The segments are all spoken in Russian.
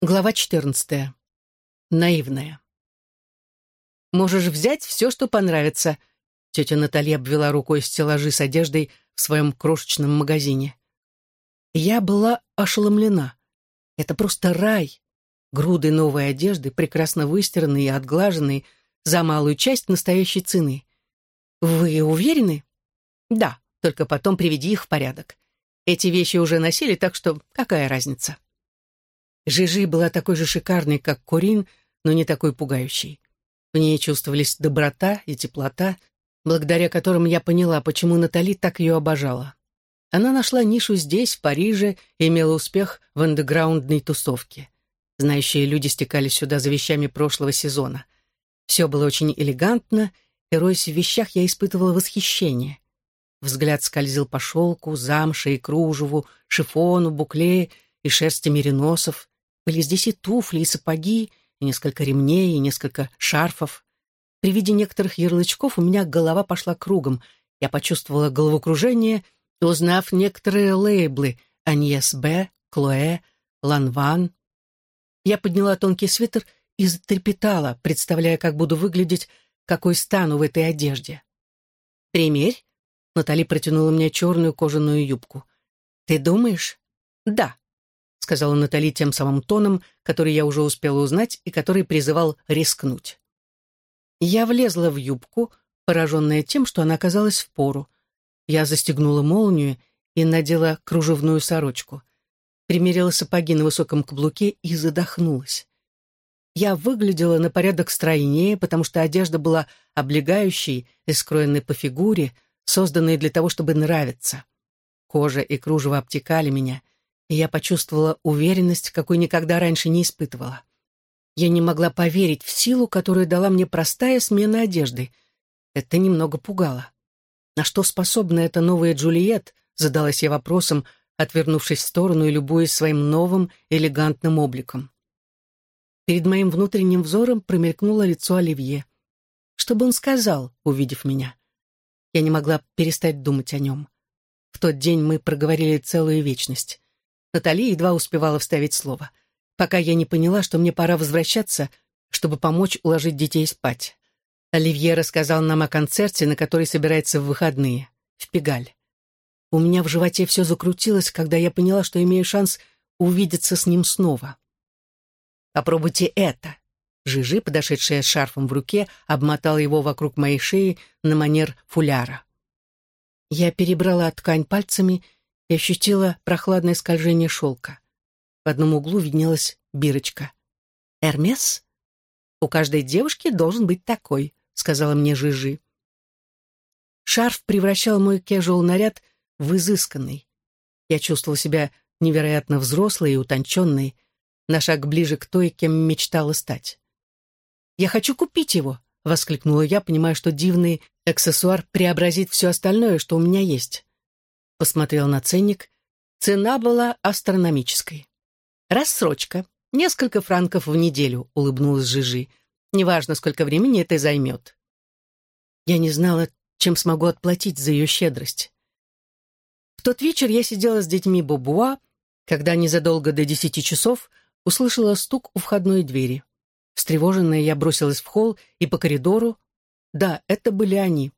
Глава 14. Наивная. «Можешь взять все, что понравится», — тетя Наталья обвела рукой стеллажи с одеждой в своем крошечном магазине. Я была ошеломлена. Это просто рай. Груды новой одежды, прекрасно выстиранные и отглаженные, за малую часть настоящей цены. «Вы уверены?» «Да, только потом приведи их в порядок. Эти вещи уже носили, так что какая разница?» Жижи была такой же шикарной, как Корин, но не такой пугающей. В ней чувствовались доброта и теплота, благодаря которым я поняла, почему Натали так ее обожала. Она нашла нишу здесь, в Париже, и имела успех в андеграундной тусовке. Знающие люди стекались сюда за вещами прошлого сезона. Все было очень элегантно, и, роясь в вещах, я испытывала восхищение. Взгляд скользил по шелку, замше и кружеву, шифону, букле и шерсти мериносов. Были здесь и туфли, и сапоги, и несколько ремней, и несколько шарфов. При виде некоторых ярлычков у меня голова пошла кругом. Я почувствовала головокружение, узнав некоторые лейблы «Аньес Б», «Клоэ», «Ланван», я подняла тонкий свитер и затрепетала, представляя, как буду выглядеть, какой стану в этой одежде. «Примерь», — Натали протянула мне черную кожаную юбку. «Ты думаешь?» «Да», сказала Натали тем самым тоном, который я уже успела узнать и который призывал рискнуть. Я влезла в юбку, пораженная тем, что она оказалась в пору. Я застегнула молнию и надела кружевную сорочку. Примерила сапоги на высоком каблуке и задохнулась. Я выглядела на порядок стройнее, потому что одежда была облегающей и скроенной по фигуре, созданной для того, чтобы нравиться. Кожа и кружево обтекали меня — и я почувствовала уверенность, какой никогда раньше не испытывала. Я не могла поверить в силу, которую дала мне простая смена одежды. Это немного пугало. На что способна эта новая Джульет, задалась я вопросом, отвернувшись в сторону и любуясь своим новым элегантным обликом. Перед моим внутренним взором промелькнуло лицо Оливье. Что бы он сказал, увидев меня? Я не могла перестать думать о нем. В тот день мы проговорили целую вечность. Натали едва успевала вставить слово. Пока я не поняла, что мне пора возвращаться, чтобы помочь уложить детей спать. Оливье рассказал нам о концерте, на который собирается в выходные, в Пегаль. У меня в животе все закрутилось, когда я поняла, что имею шанс увидеться с ним снова. «Попробуйте это!» Жижи, подошедшая с шарфом в руке, обмотала его вокруг моей шеи на манер фуляра. Я перебрала ткань пальцами и ощутила прохладное скольжение шелка. В одном углу виднелась бирочка. «Эрмес? У каждой девушки должен быть такой», — сказала мне Жижи. Шарф превращал мой кежуал наряд в изысканный. Я чувствовала себя невероятно взрослой и утонченной, на шаг ближе к той, кем мечтала стать. «Я хочу купить его!» — воскликнула я, понимая, что дивный аксессуар преобразит все остальное, что у меня есть посмотрел на ценник. Цена была астрономической. «Рассрочка. Несколько франков в неделю», — улыбнулась Жижи. «Неважно, сколько времени это займет». Я не знала, чем смогу отплатить за ее щедрость. В тот вечер я сидела с детьми Бобуа, когда незадолго до десяти часов услышала стук у входной двери. Встревоженная, я бросилась в холл и по коридору. Да, это были они.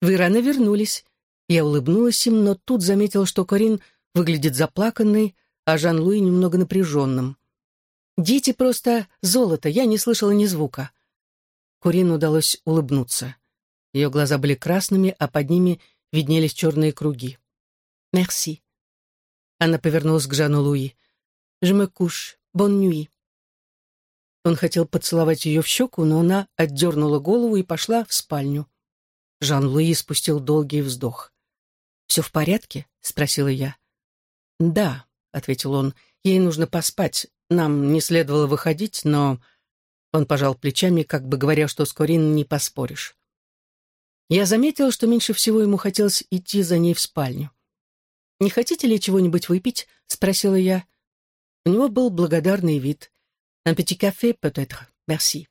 «Вы рано вернулись», я улыбнулась им, но тут заметила, что Карин выглядит заплаканной, а Жан-Луи немного напряженным. «Дети просто золото, я не слышала ни звука». Курин удалось улыбнуться. Ее глаза были красными, а под ними виднелись черные круги. «Мерси». Она повернулась к Жану-Луи. «Je me couche. Bonne nuit». Он хотел поцеловать ее в щеку, но она отдернула голову и пошла в спальню. Жан-Луи спустил долгий вздох. «Все в порядке?» — спросила я. «Да», — ответил он, — «ей нужно поспать. Нам не следовало выходить, но...» Он пожал плечами, как бы говоря, что с Корин не поспоришь. Я заметила, что меньше всего ему хотелось идти за ней в спальню. «Не хотите ли чего-нибудь выпить?» — спросила я. У него был благодарный вид. «Un petit café, peut-être. Merci».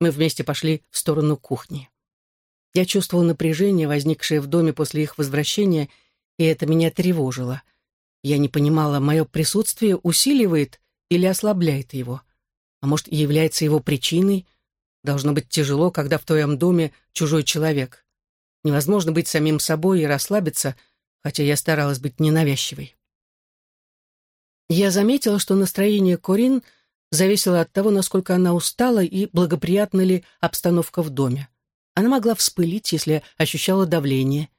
Мы вместе пошли в сторону кухни. Я чувствовал напряжение, возникшее в доме после их возвращения, и это меня тревожило. Я не понимала, мое присутствие усиливает или ослабляет его? А может, является его причиной? Должно быть тяжело, когда в твоем доме чужой человек. Невозможно быть самим собой и расслабиться, хотя я старалась быть ненавязчивой. Я заметила, что настроение Корин зависело от того, насколько она устала и благоприятна ли обстановка в доме. Она могла вспылить, если ощущала давление,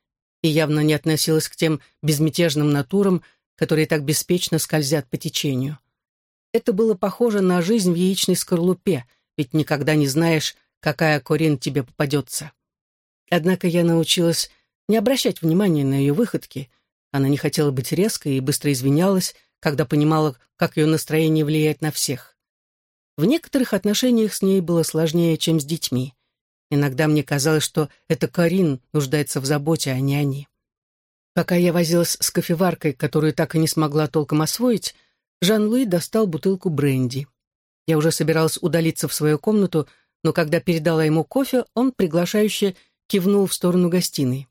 и явно не относилась к тем безмятежным натурам, которые так беспечно скользят по течению. Это было похоже на жизнь в яичной скорлупе, ведь никогда не знаешь, какая Корин тебе попадется. Однако я научилась не обращать внимания на ее выходки. Она не хотела быть резкой и быстро извинялась, когда понимала, как ее настроение влияет на всех. В некоторых отношениях с ней было сложнее, чем с детьми. Иногда мне казалось, что это Карин нуждается в заботе, а не они. Пока я возилась с кофеваркой, которую так и не смогла толком освоить, Жан-Луи достал бутылку бренди. Я уже собиралась удалиться в свою комнату, но когда передала ему кофе, он приглашающе кивнул в сторону гостиной.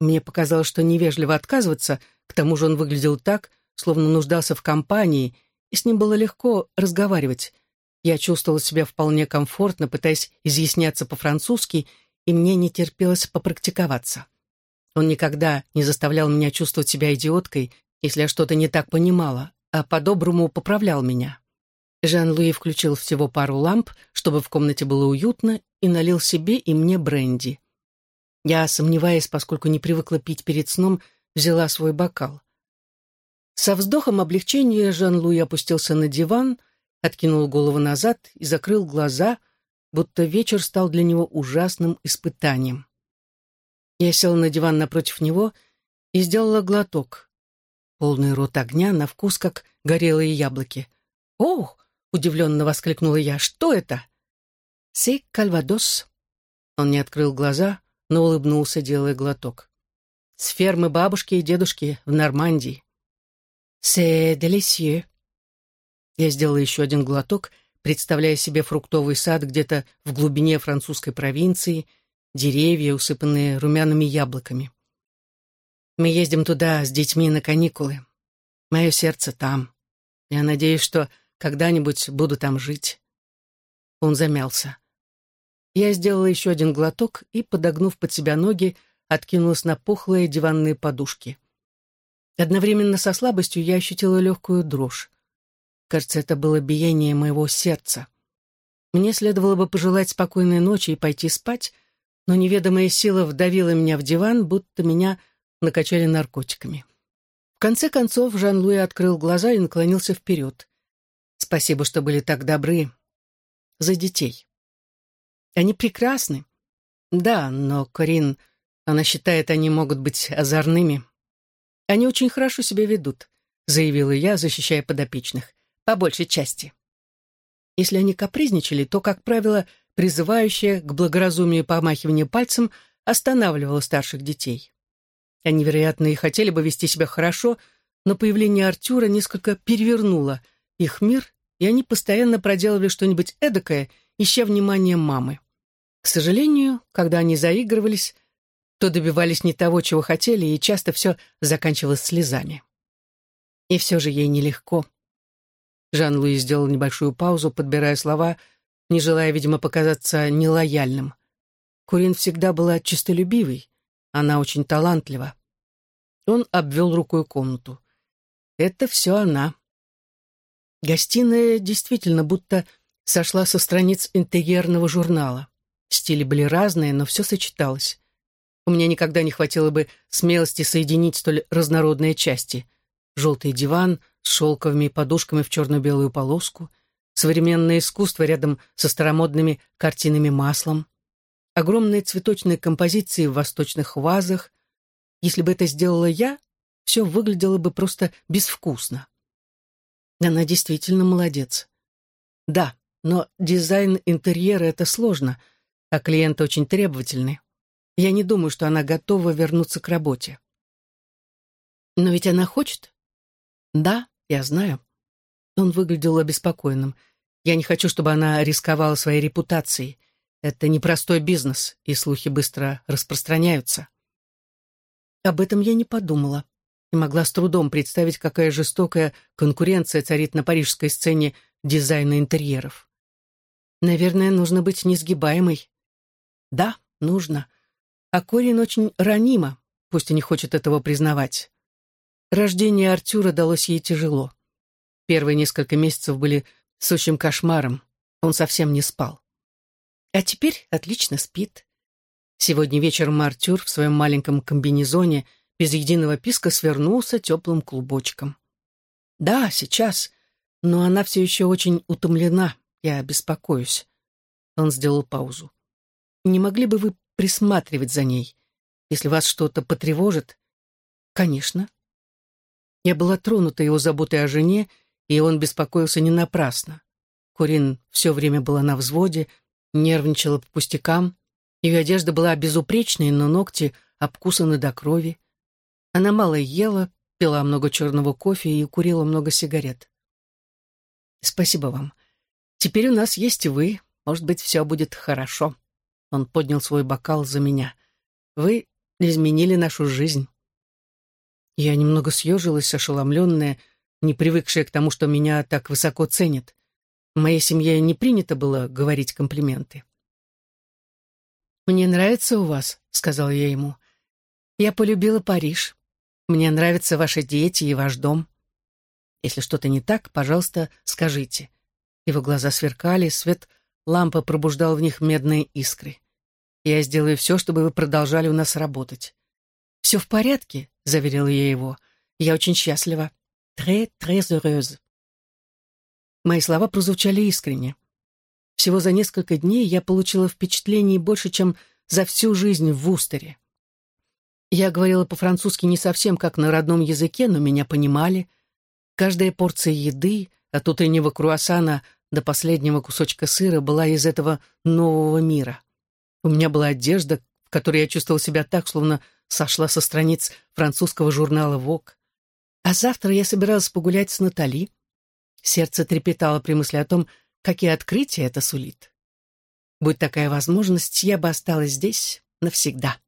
Мне показалось, что невежливо отказываться, к тому же он выглядел так, словно нуждался в компании, и с ним было легко разговаривать. Я чувствовала себя вполне комфортно, пытаясь изъясняться по-французски, и мне не терпелось попрактиковаться. Он никогда не заставлял меня чувствовать себя идиоткой, если я что-то не так понимала, а по-доброму поправлял меня. Жан-Луи включил всего пару ламп, чтобы в комнате было уютно, и налил себе и мне бренди. Я, сомневаясь, поскольку не привыкла пить перед сном, взяла свой бокал. Со вздохом облегчения Жан-Луи опустился на диван, откинул голову назад и закрыл глаза, будто вечер стал для него ужасным испытанием. Я села на диван напротив него и сделала глоток. Полный рот огня, на вкус как горелые яблоки. «Ох!» — удивленно воскликнула я. «Что это?» «Сей кальвадос». Он не открыл глаза, но улыбнулся, делая глоток. «С фермы бабушки и дедушки в Нормандии». «Се делисье». Я сделала еще один глоток, представляя себе фруктовый сад где-то в глубине французской провинции, деревья, усыпанные румяными яблоками. Мы ездим туда с детьми на каникулы. Мое сердце там. Я надеюсь, что когда-нибудь буду там жить. Он замялся. Я сделала еще один глоток и, подогнув под себя ноги, откинулась на пухлые диванные подушки. Одновременно со слабостью я ощутила легкую дрожь. Кажется, это было биение моего сердца. Мне следовало бы пожелать спокойной ночи и пойти спать, но неведомая сила вдавила меня в диван, будто меня накачали наркотиками. В конце концов Жан-Луи открыл глаза и наклонился вперед. «Спасибо, что были так добры. За детей». Они прекрасны. Да, но Корин, она считает, они могут быть озорными. Они очень хорошо себя ведут, заявила я, защищая подопечных, по большей части. Если они капризничали, то, как правило, призывающее к благоразумию помахивание пальцем останавливало старших детей. Они, вероятно, и хотели бы вести себя хорошо, но появление Артюра несколько перевернуло их мир, и они постоянно проделывали что-нибудь эдакое, ища внимания мамы. К сожалению, когда они заигрывались, то добивались не того, чего хотели, и часто все заканчивалось слезами. И все же ей нелегко. Жан-Луи сделал небольшую паузу, подбирая слова, не желая, видимо, показаться нелояльным. Курин всегда была чистолюбивой, она очень талантлива. Он обвел рукой комнату. Это все она. Гостиная действительно будто сошла со страниц интерьерного журнала. Стили были разные, но все сочеталось. У меня никогда не хватило бы смелости соединить столь разнородные части. Желтый диван с шелковыми подушками в черно-белую полоску, современное искусство рядом со старомодными картинами маслом, огромные цветочные композиции в восточных вазах. Если бы это сделала я, все выглядело бы просто безвкусно. Она действительно молодец. Да, но дизайн интерьера — это сложно — а клиенты очень требовательны. Я не думаю, что она готова вернуться к работе. Но ведь она хочет? Да, я знаю. Он выглядел обеспокоенным. Я не хочу, чтобы она рисковала своей репутацией. Это непростой бизнес, и слухи быстро распространяются. Об этом я не подумала. и могла с трудом представить, какая жестокая конкуренция царит на парижской сцене дизайна интерьеров. Наверное, нужно быть несгибаемой. Да, нужно. А Корин очень ранима, пусть и не хочет этого признавать. Рождение Артюра далось ей тяжело. Первые несколько месяцев были сущим кошмаром. Он совсем не спал. А теперь отлично спит. Сегодня вечером Артюр в своем маленьком комбинезоне без единого писка свернулся теплым клубочком. Да, сейчас, но она все еще очень утомлена, я беспокоюсь. Он сделал паузу. Не могли бы вы присматривать за ней? Если вас что-то потревожит? Конечно. Я была тронута его заботой о жене, и он беспокоился не напрасно. Курин все время была на взводе, нервничала по пустякам. Ее одежда была безупречной, но ногти обкусаны до крови. Она мало ела, пила много черного кофе и курила много сигарет. «Спасибо вам. Теперь у нас есть вы. Может быть, все будет хорошо». Он поднял свой бокал за меня. «Вы изменили нашу жизнь». Я немного съежилась, ошеломленная, не привыкшая к тому, что меня так высоко ценят. В моей семье не принято было говорить комплименты. «Мне нравится у вас», — сказала я ему. «Я полюбила Париж. Мне нравятся ваши дети и ваш дом. Если что-то не так, пожалуйста, скажите». Его глаза сверкали, свет лампы пробуждал в них медные искры. «Я сделаю все, чтобы вы продолжали у нас работать». «Все в порядке», — заверила я его. «Я очень счастлива. Très, très heureuse». Мои слова прозвучали искренне. Всего за несколько дней я получила впечатлений больше, чем за всю жизнь в Вустере. Я говорила по-французски не совсем как на родном языке, но меня понимали. Каждая порция еды, от утреннего круассана до последнего кусочка сыра, была из этого нового мира. У меня была одежда, в которой я чувствовала себя так, словно сошла со страниц французского журнала «Вок». А завтра я собиралась погулять с Натали. Сердце трепетало при мысли о том, какие открытия это сулит. Будь такая возможность, я бы осталась здесь навсегда.